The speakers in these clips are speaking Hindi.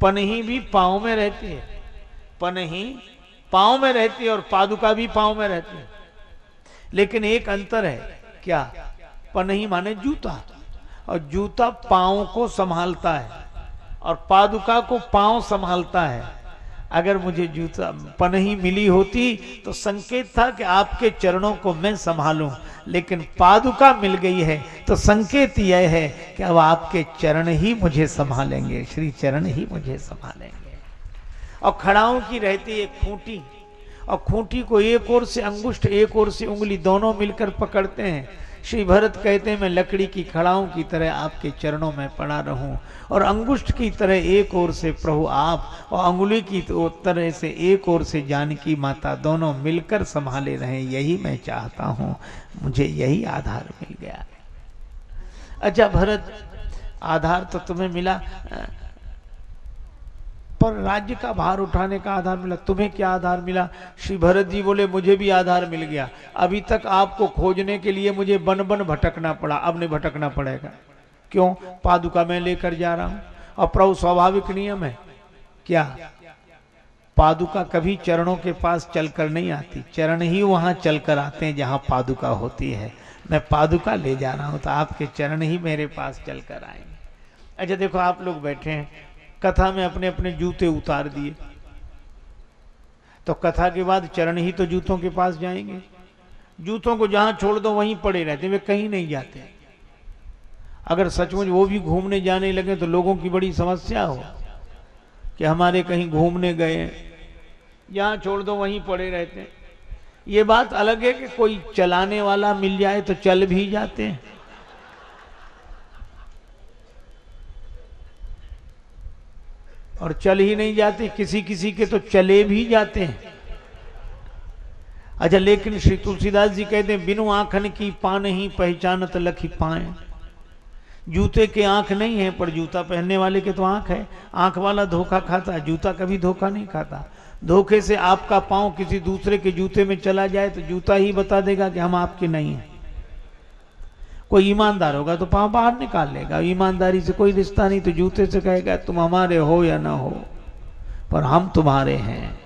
पनही भी पाँव में रहती है। पनही पाँव में रहती है और पादुका भी पाँव में रहती है। लेकिन एक अंतर है, क्या? पनही माने जूता। और जूता पाँव को संभालता है और पादुका को पाँव संभालता है। अगर मुझे जूता पनही मिली होती तो संकेत था कि आपके चरणों को मैं संभालूं। लेकिन पादुका मिल गई है तो संकेत यह है कि अब आपके चरण ही मुझे संभालेंगे, श्री चरण ही मुझे संभालेंगे। और खड़ाओं की रहती एक खूंटी, और खूंटी को एक ओर से अंगुष्ठ एक ओर से उंगली, दोनों मिलकर पकड़ते हैं। श्री भरत कहते हैं मैं लकड़ी की खड़ाओं की तरह आपके चरणों में पड़ा रहूँ और अंगुष्ठ की तरह एक ओर से प्रभु आप और अंगुली की तरह से एक ओर से जानकी माता दोनों मिलकर संभाले रहे, यही मैं चाहता हूँ। मुझे यही आधार मिल गया अच्छा भरत, आधार तो तुम्हें मिला। पर राज्य का भार उठाने का आधार मिला, तुम्हें क्या आधार मिला? श्री भरत जी बोले, मुझे भी आधार मिल गया। अभी तक आपको खोजने के लिए मुझे बन बन भटकना पड़ा, अब नहीं भटकना पड़ेगा। क्यों? पादुका मैं लेकर जा रहा हूँ। और प्रभु स्वाभाविक नियम है। क्या? पादुका कभी चरणों के पास चलकर नहीं आती। चरण ही वहाँ चलकर आते हैं जहाँ पादुका होती है। मैं पादुका ले जा रहा हूँ तो आपके चरण ही मेरे पास चलकर आएँगे। अच्छा देखो, आप लोग बैठे हैं। कथा में अपने अपने जूते उतार दिए। तो कथा के बाद चरण ही तो जूतों के पास जाएँगे। जूतों को जहाँ छोड़ दो, वहीं पड़े रहते वे कहीं नहीं जाते। अगर सचमुच वो भी घूमने जाने लगे तो लोगों की बड़ी समस्या हो कि हमारे कहीं घूमने गए, जहाँ छोड़ दो, वहीं पड़े रहते ये बात अलग है कि कोई चलाने वाला मिल जाए तो चल भी जाते हैं। और चल ही नहीं जाते किसी किसी के तो चले भी जाते हैं। अच्छा लेकिन श्री तुलसीदास जी कहते हैं, बिनु आंखन की पान ही पहचानत लखी पाए। जूते के आँख नहीं है, पर जूता पहनने वाले के तो आँख है। आँख वाला धोखा खाता, जूता कभी धोखा नहीं खाता। धोखे से आपका पाँव किसी दूसरे के जूते में चला जाए तो जूता ही बता देगा कि हम आपके नहीं हैं। कोई ईमानदार होगा तो पाँव बाहर निकाल लेगा। ईमानदारी से कोई रिश्ता नहीं तो जूते से कहेगा, तुम हमारे हो या ना हो, पर हम तुम्हारे हैं।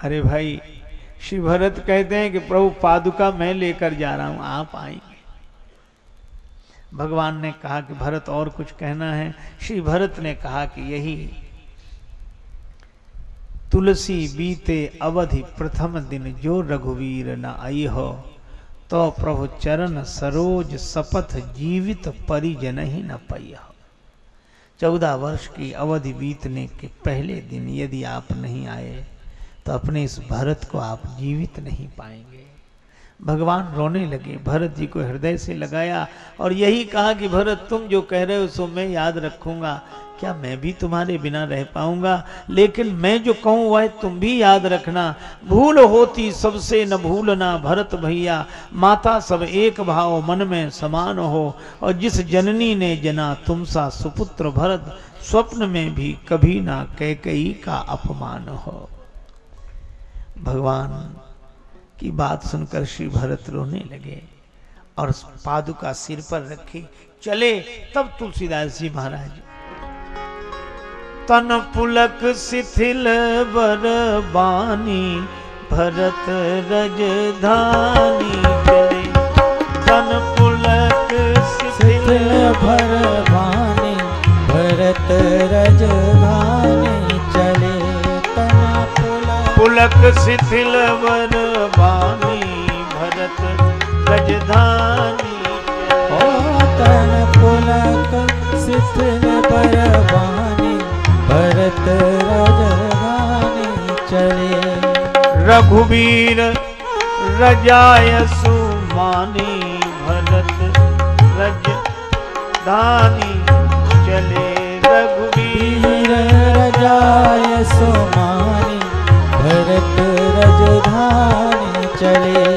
अरे भाई, श्री भरत कहते हैं कि प्रभु पादुका मैं लेकर जा रहा हूँ, आप आएँगे। भगवान ने कहा कि भरत और कुछ कहना है। श्री भरत ने कहा कि यही तुलसी बीते अवधि प्रथम दिन जो रघुवीर न आई हो तो प्रभु चरण सरोज सपथ जीवित परिजन ही न पई हो। चौदह वर्ष की अवधि बीतने के पहले दिन यदि आप नहीं आए तो अपने इस भरत को आप जीवित नहीं पाएँगे। भगवान रोने लगे, भरत जी को हृदय से लगाया और यही कहा कि भरत, तुम जो कह रहे हो सो मैं याद रखूँगा। क्या मैं भी तुम्हारे बिना रह पाऊँगा? लेकिन मैं जो कहूँ वह तुम भी याद रखना। भूल होती सबसे न भूलना भरत भैया। माता सब एक भाव मन में समान हो। और जिस जननी ने जना तुम सा सुपुत्र भरत, स्वप्न में भी कभी ना कह कई का अपमान हो। भगवान की बात सुनकर श्री भरत रोने लगे और पादुका सिर पर रखी, चले, तब तुलसीदास जी महाराज तन पुलक शिथिल बर बानी, भरत रजधानी चले। तन पुलक शिथिल भर बानी, भरत रजधानी चले। तना पुलक पुलक शिथिल बर बानी, भरत रजधानी ओ तन पुलक शिथिल भरत चले। रघुवीर रजाय सुमानी भरत रज धानी चले। रघुवीर वीर रजाय सुमानी भरत रजधानी चले।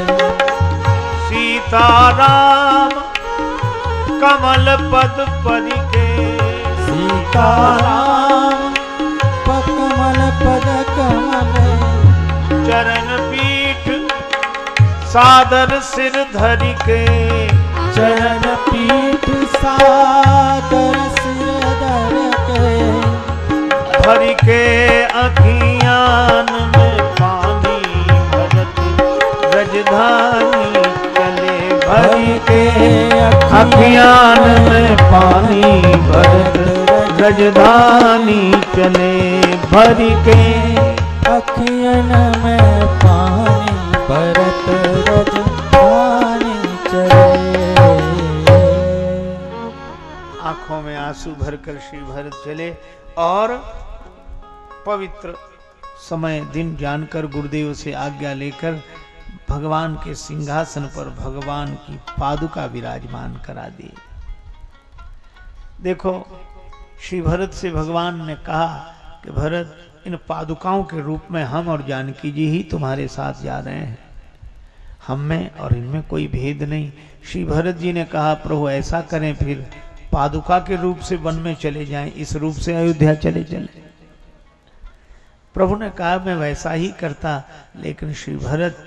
सीताराम कमल पद परिके। सीताराम चरण पीठ सादर सिर धर के। चरण पीठ सादर सिर धर के। धर के अखियान में पानी भरत रजधानी चले भर के अखियान में पानी भरत रजधानी चले भर के अखियन में पानी भरत रजधानी चले आँखों में आँसू भरकर श्री भरत चले और पवित्र समय, दिन जानकर गुरुदेव से आज्ञा लेकर भगवान के सिंहासन पर भगवान की पादुका विराजमान करा दी। देखो, श्री भरत से भगवान ने कहा कि भरत इन पादुकाओं के रूप में हम और जानकी जी ही तुम्हारे साथ जा रहे हैं। हम में और इनमें कोई भेद नहीं। श्री भरत जी ने कहा, प्रभु, ऐसा करें फिर। पादुका के रूप से वन में चले जाएँ, इस रूप से अयोध्या चले चले। प्रभु ने कहा, मैं वैसा ही करता, लेकिन श्री भरत,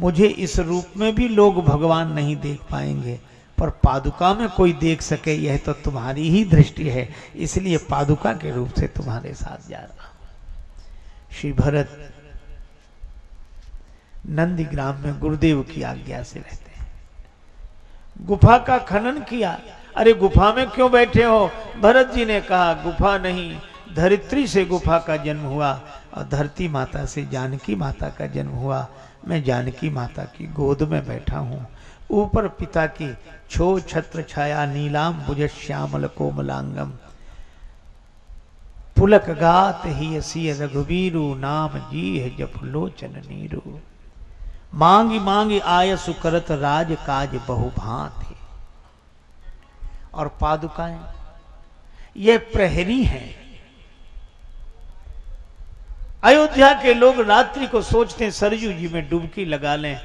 मुझे इस रूप में भी लोग भगवान नहीं देख पाएँगे। पर पादुका में कोई देख सके, यह तो तुम्हारी ही दृष्टि है। इसलिए पादुका के रूप से तुम्हारे साथ जा रहा श्री भरत नंदीग्राम में गुरुदेव की आज्ञा से रहते हैं। गुफा का खनन किया। अरे गुफा में क्यों बैठे हो? भरत जी ने कहा, गुफा नहीं, धरित्री से गुफा का जन्म हुआ और धरती माता से जानकी माता का जन्म हुआ। मैं जानकी माता की गोद में बैठा हूँ। ऊपर पिता की छो छत्र छाया नीलाम बुझ श्यामल कोमलांगम। पुलक गात ही सिय रघुवीरु, नाम जी है जप लोचन नीरू। मांगी मांगी आय सुकरत राज काज बहुभांति और पादुकाएँ, ये प्रहरी हैं। अयोध्या के लोग रात्रि को सोचते हैं, सरजू जी में डुबकी लगा लें,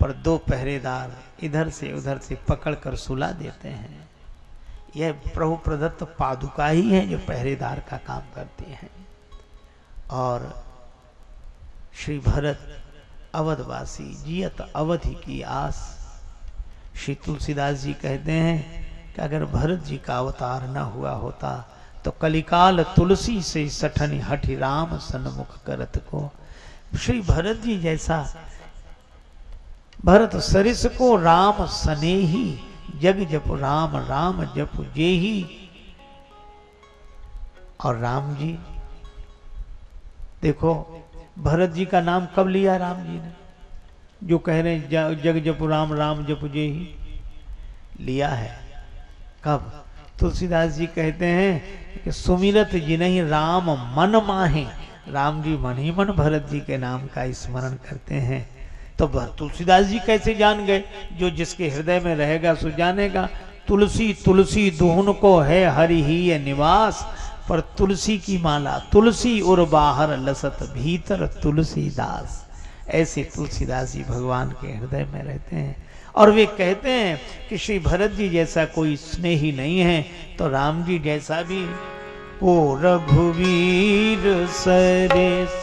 पर दो पहरेदार इधर से उधर से पकड़कर सुला देते हैं। यह प्रभु प्रदत्त पादुका ही है जो पहरेदार का काम करती हैं। और श्री भरत अवधवासी जियत अवधि की आस, श्री तुलसीदास जी कहते हैं कि अगर भरत जी का अवतार न हुआ होता तो कलिकाल तुलसी से सठन हठि राम सन्मुख करत को। श्री भरत जी जैसा भरत सरिस को राम सने ही जग जप, राम राम जप, जे ही। और राम जी, देखो, भरत जी का नाम कब लिया राम जी ने? जो कह रहे हैं जग जप, राम राम जप, जे ही। लिया है। कब? तुलसीदास जी कहते हैं कि सुमिरत जी नहीं, राम मन माहे। राम जी मन ही मन भरत जी के नाम का स्मरण करते हैं। तो तुलसीदास जी कैसे जान गए? जो जिसके हृदय में रहेगा सो जानेगा। तुलसी तुलसी दोहन को है हरि ही ये निवास, पर तुलसी की माला, तुलसी और बाहर लसत भीतर तुलसीदास। ऐसे तुलसीदास जी भगवान के हृदय में रहते हैं। और वे कहते हैं कि श्री भरत जी जैसा कोई स्नेही नहीं है तो राम जी जैसा भी। ओ रघुवीर सरेस।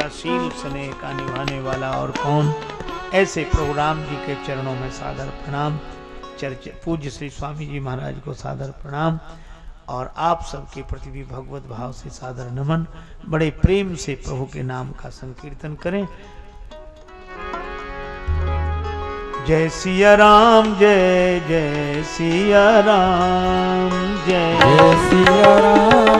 जी स्नेह का निभाने वाला और कौन? ऐसे प्रभु राम जी के चरणों में सादर प्रणाम। चर्च पूज्य श्री स्वामी जी महाराज को सादर प्रणाम। और आप सबके प्रति भी भगवत भाव से सादर नमन। बड़े प्रेम से प्रभु के नाम का संकीर्तन करें। जय सिया राम, जय जय सिया राम जय सिया राम।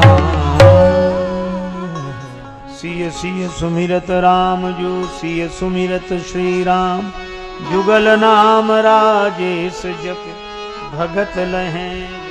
सिय सुमिरत राम जो सिय सुमिरत श्री राम जुगल नाम राजेश जप भगत लहें।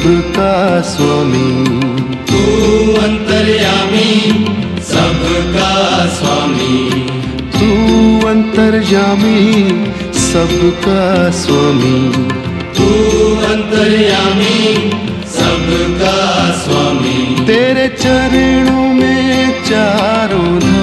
सबका स्वामी। तू अंतर्यामी सबका स्वामी। तू अंतर्यामी सबका स्वामी। तू अंतर्यामी सबका स्वामी। तेरे चरणों में चारों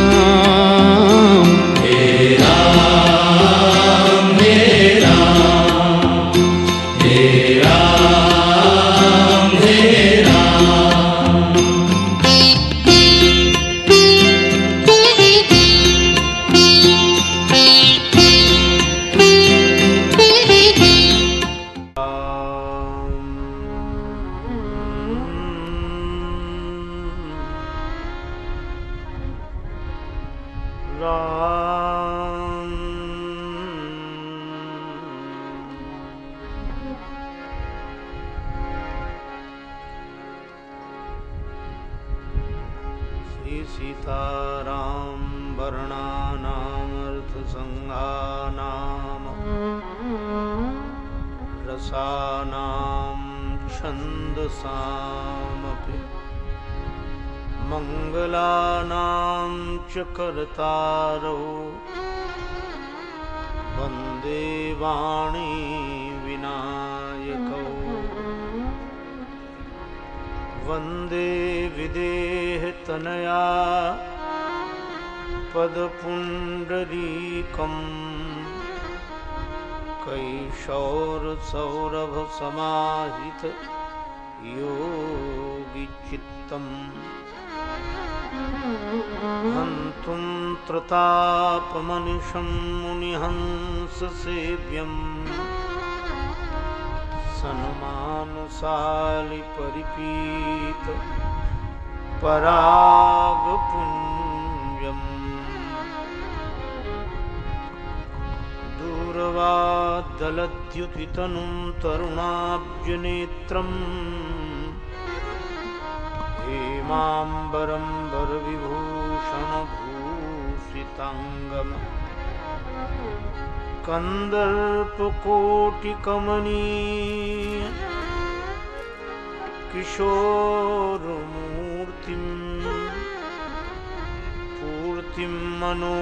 सीताराम वर्णानामर्थ संज्ञानाम रसानां छन्दसामपि मङ्गलानां च कर्तारौ वन्दे वाणी वंदे विदेहतनया पदपुण्डरीकम्। कैशोरसौरभसमाहित योगिचित्तम्। हन्तुं त्रतापमनिशं मुनिहंससेव्यम्। सन्मानशालि परिपीत परागपुञम् दूरवादलद्युतितनुं हेमाम्बरं वरविभूषणभूषिताङ्गम्। कन्दर्पकोटिकमनीय किशोरमूर्तिम् पूर्तिं मनोरथभुवाम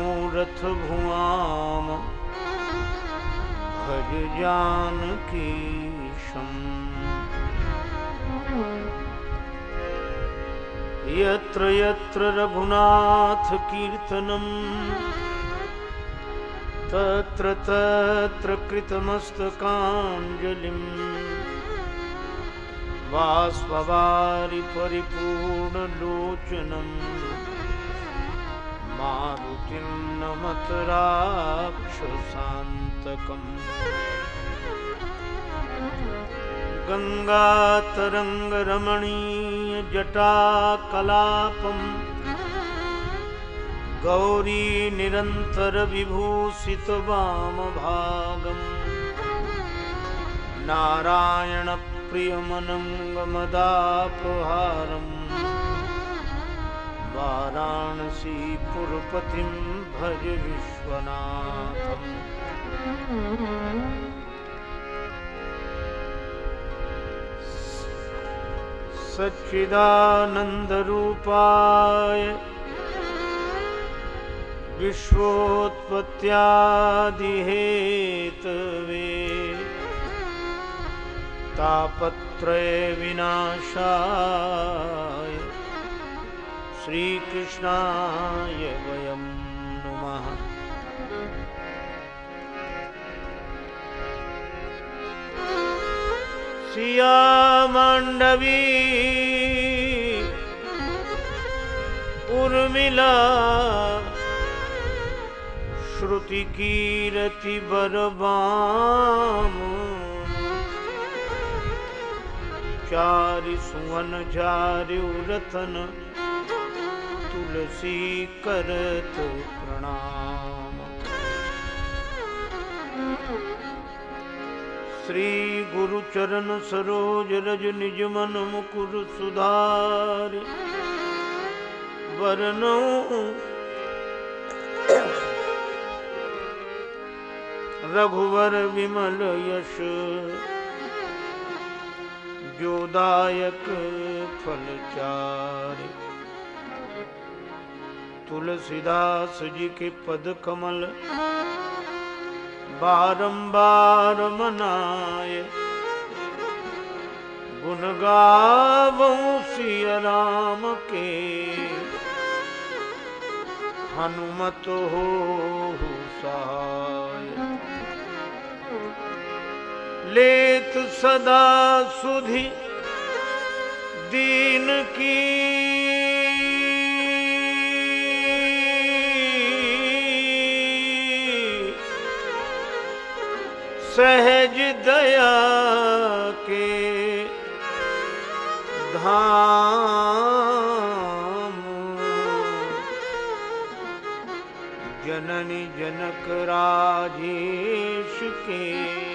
भज जानकीशम् यत्र यत्र रघुनाथकीर्तनम् तत्र तत्र कृतमस्तकाञ्जलिम् बाष्पवारि परिपूर्णलोचनम् मारुतिं नमत राक्षसान्तकम् गङ्गातरङ्गरमणीयजटाकलापम् गौरी निरन्तरविभूषितवामभागम् नारायणप्रियमनङ्गमदापहारम् वाराणसीपुरपतिं भज विश्वनाथम्। सच्चिदानन्दरूपाय विश्वोत्पत्त्यादिहेतवे तापत्रयविनाशाय श्रीकृष्णाय वयं नुमः। सियामाण्डवी उर्मिला श्रुतिकीरतिबरबाम चारि सुवन रतन, तुलसी करत प्रणाम। श्री गुरु चरण सरोज रज निज मन मुकुर सुधार। वरनो रघुवर विमल यश, जोदायक फलचारि तुलसीदास जी के पद कमल, बारंबार मनाए। गावऊं सिया राम के, हनुमत हो सहाय। लेत सदा सुधि दीन की। सहज दया के धाम। जननी जनक राजेश के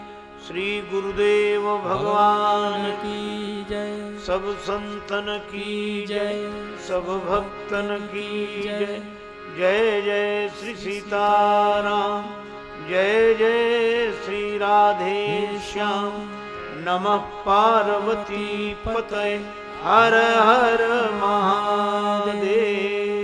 श्री गुरुदेव भगवान की जय। सब संतन की जय सब भक्तन की जय। जय जय श्री सीताराम जय जय श्री राधे श्याम। नमः पार्वती पतये हर हर महादेव।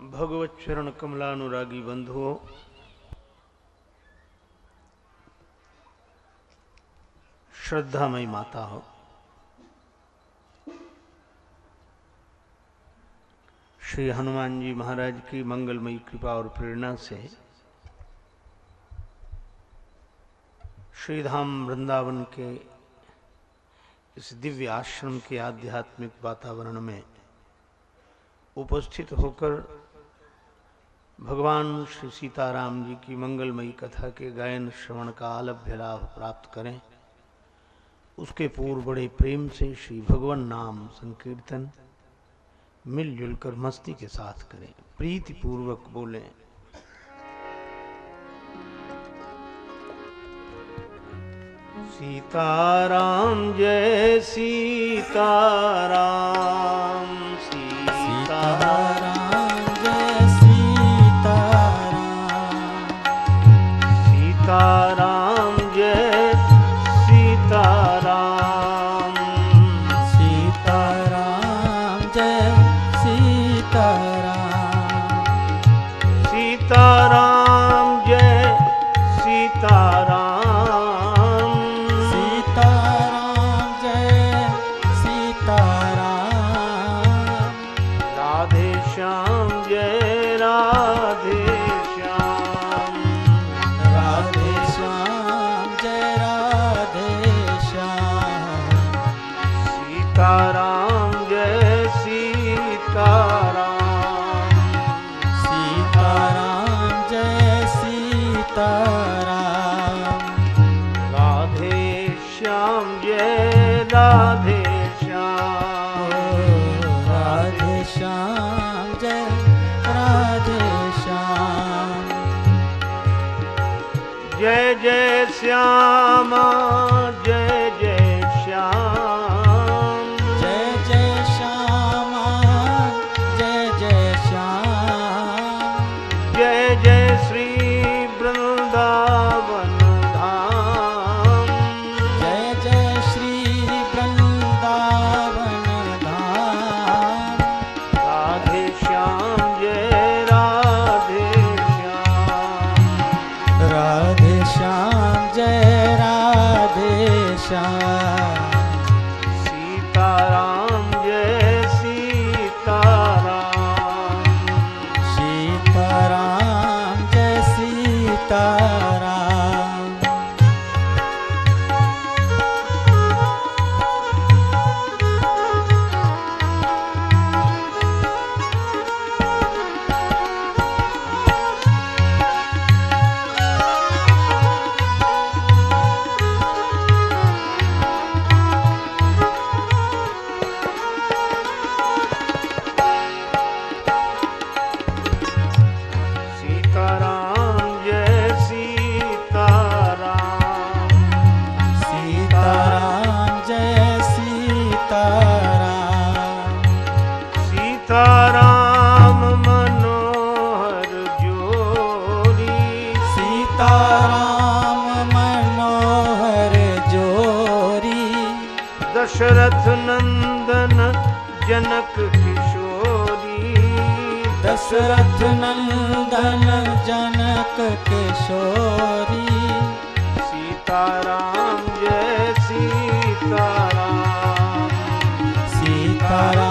भगवत चरण कमलानुरागी बंधुओं, श्रद्धामयी माता हो श्री हनुमान जी महाराज की मंगलमयी कृपा और प्रेरणा से श्रीधाम वृंदावन के इस दिव्य आश्रम के आध्यात्मिक वातावरण में उपस्थित होकर भगवान श्री सीताराम जी की मंगलमयी कथा के गायन श्रवण का आलभ्य लाभ प्राप्त करें। उसके पूर्व बड़े प्रेम से श्री भगवान नाम संकीर्तन, मिलजुल कर मस्ती के साथ करें। प्रीति पूर्वक बोले। सीताराम जय सीताराम। श्याम जय जय श्याम। श्याम दशरथ नंदन जनक किशोरी। दशरथ नंदन जनक किशोरी। सीताराम जय सीताराम। सीताराम।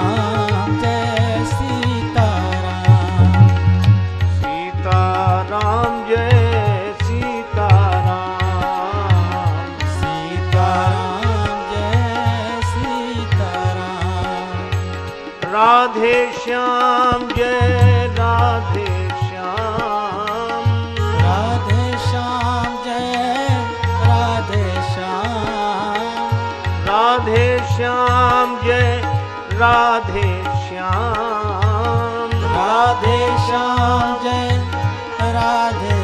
श्याम जय राधे श्याम। राधे श्याम जय राधे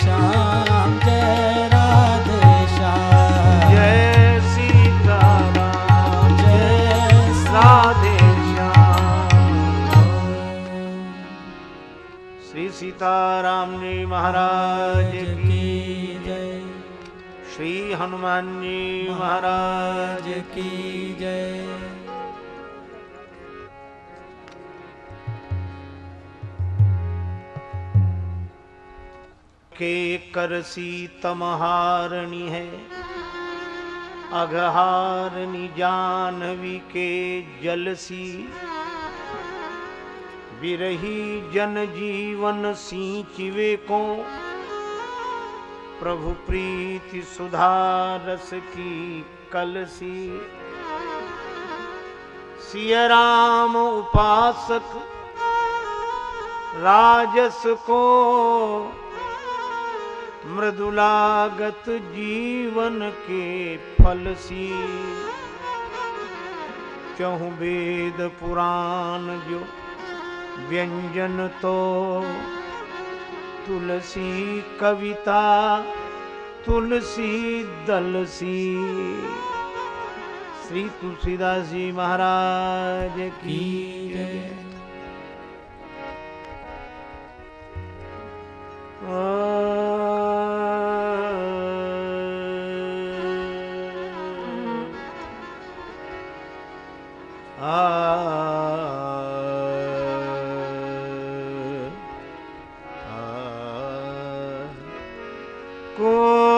श्याम जय राधे श्याम जय सीताराम जय राधे श्याम। श्री सीताराम जी महाराज की जय। श्री हनुमान जी महाराज की के कर सीतमहारणी है। अघहारणी जानवी के जलसी। विरही जन जीवन सींचिवे को। प्रभु प्रीति सुधारस की कलसी। सिय राम उपासक राजस को मृदुलागत जीवन के फल सी। चहु वेद पुराण जो व्यंजन तो। तुलसी कविता तुलसी दलसी। श्री तुलसीदास जी महाराज की जय। को